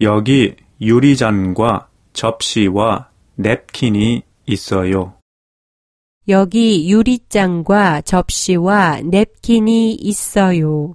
여기 유리잔과 접시와 냅킨이 있어요. 여기 유리잔과 접시와 냅킨이 있어요.